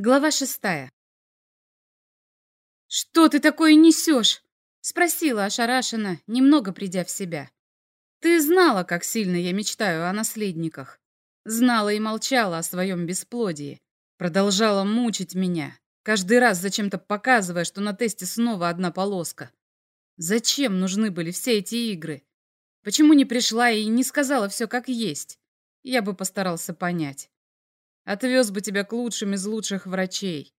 Глава шестая. «Что ты такое несешь?» — спросила ошарашенно, немного придя в себя. «Ты знала, как сильно я мечтаю о наследниках. Знала и молчала о своем бесплодии. Продолжала мучить меня, каждый раз зачем-то показывая, что на тесте снова одна полоска. Зачем нужны были все эти игры? Почему не пришла и не сказала все как есть? Я бы постарался понять. Отвез бы тебя к лучшим из лучших врачей.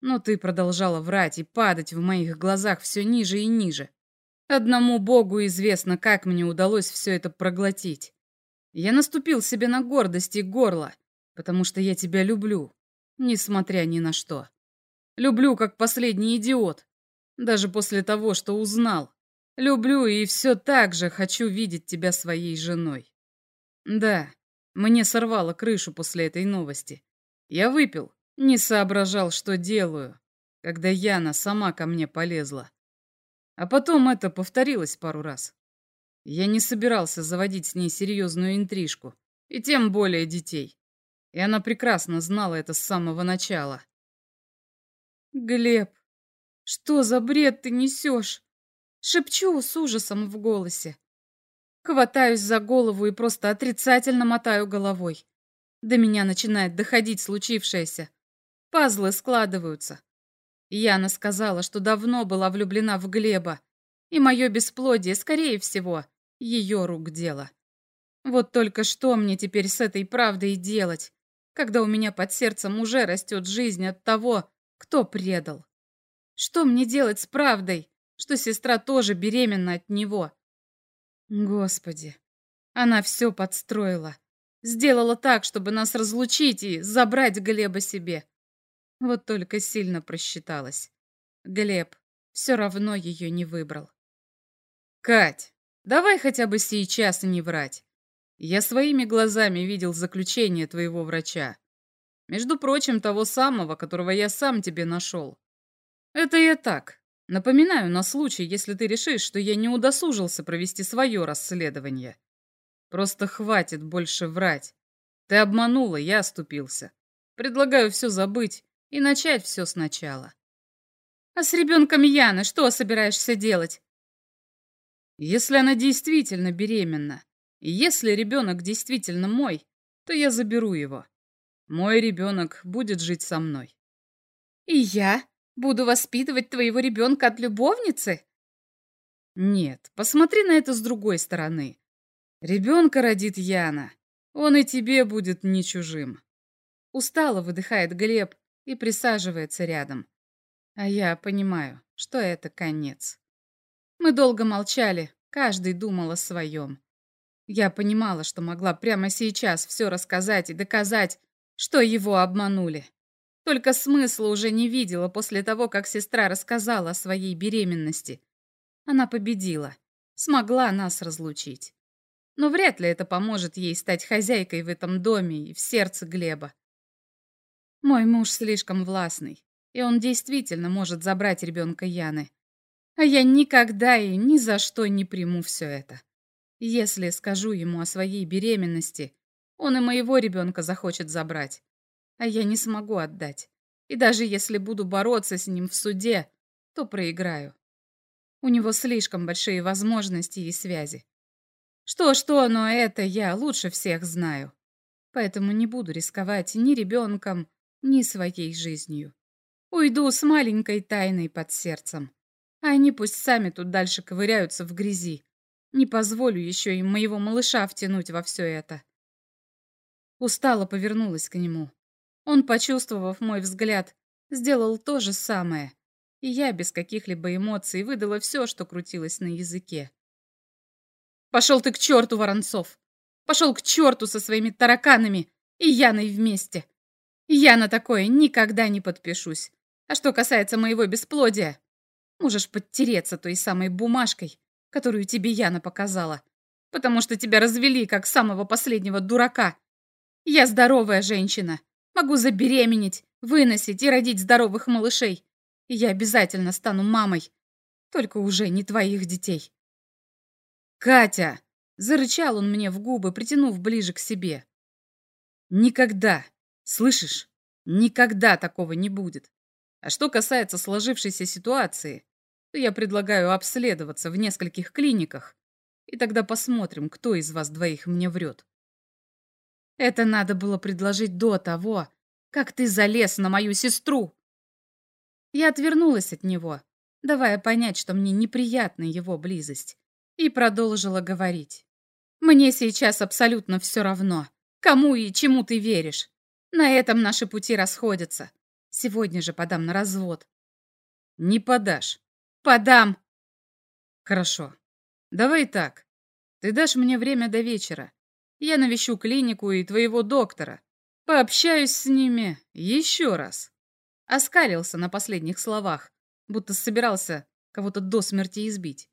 Но ты продолжала врать и падать в моих глазах все ниже и ниже. Одному Богу известно, как мне удалось все это проглотить. Я наступил себе на гордость и горло, потому что я тебя люблю, несмотря ни на что. Люблю, как последний идиот, даже после того, что узнал. Люблю и все так же хочу видеть тебя своей женой. Да, мне сорвало крышу после этой новости. Я выпил, не соображал, что делаю, когда Яна сама ко мне полезла. А потом это повторилось пару раз. Я не собирался заводить с ней серьезную интрижку, и тем более детей. И она прекрасно знала это с самого начала. «Глеб, что за бред ты несешь?» Шепчу с ужасом в голосе. Хватаюсь за голову и просто отрицательно мотаю головой. До меня начинает доходить случившееся. Пазлы складываются. Яна сказала, что давно была влюблена в Глеба, и мое бесплодие, скорее всего, ее рук дело. Вот только что мне теперь с этой правдой делать, когда у меня под сердцем уже растет жизнь от того, кто предал? Что мне делать с правдой, что сестра тоже беременна от него? Господи, она все подстроила. Сделала так, чтобы нас разлучить и забрать Глеба себе. Вот только сильно просчиталась. Глеб все равно ее не выбрал. «Кать, давай хотя бы сейчас не врать. Я своими глазами видел заключение твоего врача. Между прочим, того самого, которого я сам тебе нашел. Это я так, Напоминаю на случай, если ты решишь, что я не удосужился провести свое расследование. Просто хватит больше врать. Ты обманула, я оступился. Предлагаю все забыть и начать все сначала. А с ребенком Яны что собираешься делать? Если она действительно беременна, и если ребенок действительно мой, то я заберу его. Мой ребенок будет жить со мной. И я? Буду воспитывать твоего ребенка от любовницы? Нет, посмотри на это с другой стороны. Ребенка родит Яна. Он и тебе будет не чужим. Устало выдыхает Глеб и присаживается рядом. А я понимаю, что это конец. Мы долго молчали, каждый думал о своем. Я понимала, что могла прямо сейчас все рассказать и доказать, что его обманули. Только смысла уже не видела после того, как сестра рассказала о своей беременности. Она победила, смогла нас разлучить. Но вряд ли это поможет ей стать хозяйкой в этом доме и в сердце Глеба. Мой муж слишком властный, и он действительно может забрать ребенка Яны. А я никогда и ни за что не приму все это. Если скажу ему о своей беременности, он и моего ребенка захочет забрать а я не смогу отдать. И даже если буду бороться с ним в суде, то проиграю. У него слишком большие возможности и связи. Что-что, но это я лучше всех знаю. Поэтому не буду рисковать ни ребенком, ни своей жизнью. Уйду с маленькой тайной под сердцем. А они пусть сами тут дальше ковыряются в грязи. Не позволю еще им моего малыша втянуть во все это. Устало повернулась к нему. Он, почувствовав мой взгляд, сделал то же самое, и я без каких-либо эмоций выдала все, что крутилось на языке. «Пошел ты к черту, Воронцов! Пошел к черту со своими тараканами и Яной вместе! Я на такое никогда не подпишусь. А что касается моего бесплодия, можешь подтереться той самой бумажкой, которую тебе Яна показала, потому что тебя развели как самого последнего дурака. Я здоровая женщина, Могу забеременеть, выносить и родить здоровых малышей. И я обязательно стану мамой. Только уже не твоих детей. «Катя!» — зарычал он мне в губы, притянув ближе к себе. «Никогда, слышишь, Никогда такого не будет. А что касается сложившейся ситуации, то я предлагаю обследоваться в нескольких клиниках, и тогда посмотрим, кто из вас двоих мне врет. Это надо было предложить до того, как ты залез на мою сестру. Я отвернулась от него, давая понять, что мне неприятна его близость, и продолжила говорить. Мне сейчас абсолютно все равно, кому и чему ты веришь. На этом наши пути расходятся. Сегодня же подам на развод. Не подашь. Подам. Хорошо. Давай так. Ты дашь мне время до вечера. Я навещу клинику и твоего доктора. Пообщаюсь с ними еще раз. Оскалился на последних словах, будто собирался кого-то до смерти избить.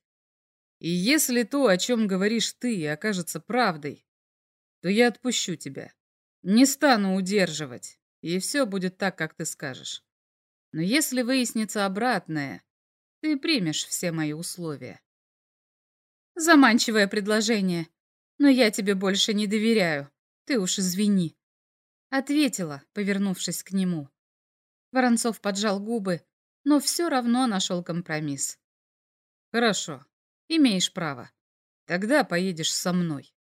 И если то, о чем говоришь ты, окажется правдой, то я отпущу тебя. Не стану удерживать, и все будет так, как ты скажешь. Но если выяснится обратное, ты примешь все мои условия. Заманчивое предложение, но я тебе больше не доверяю. Ты уж извини. Ответила, повернувшись к нему. Воронцов поджал губы, но все равно нашел компромисс. Хорошо, имеешь право. Тогда поедешь со мной.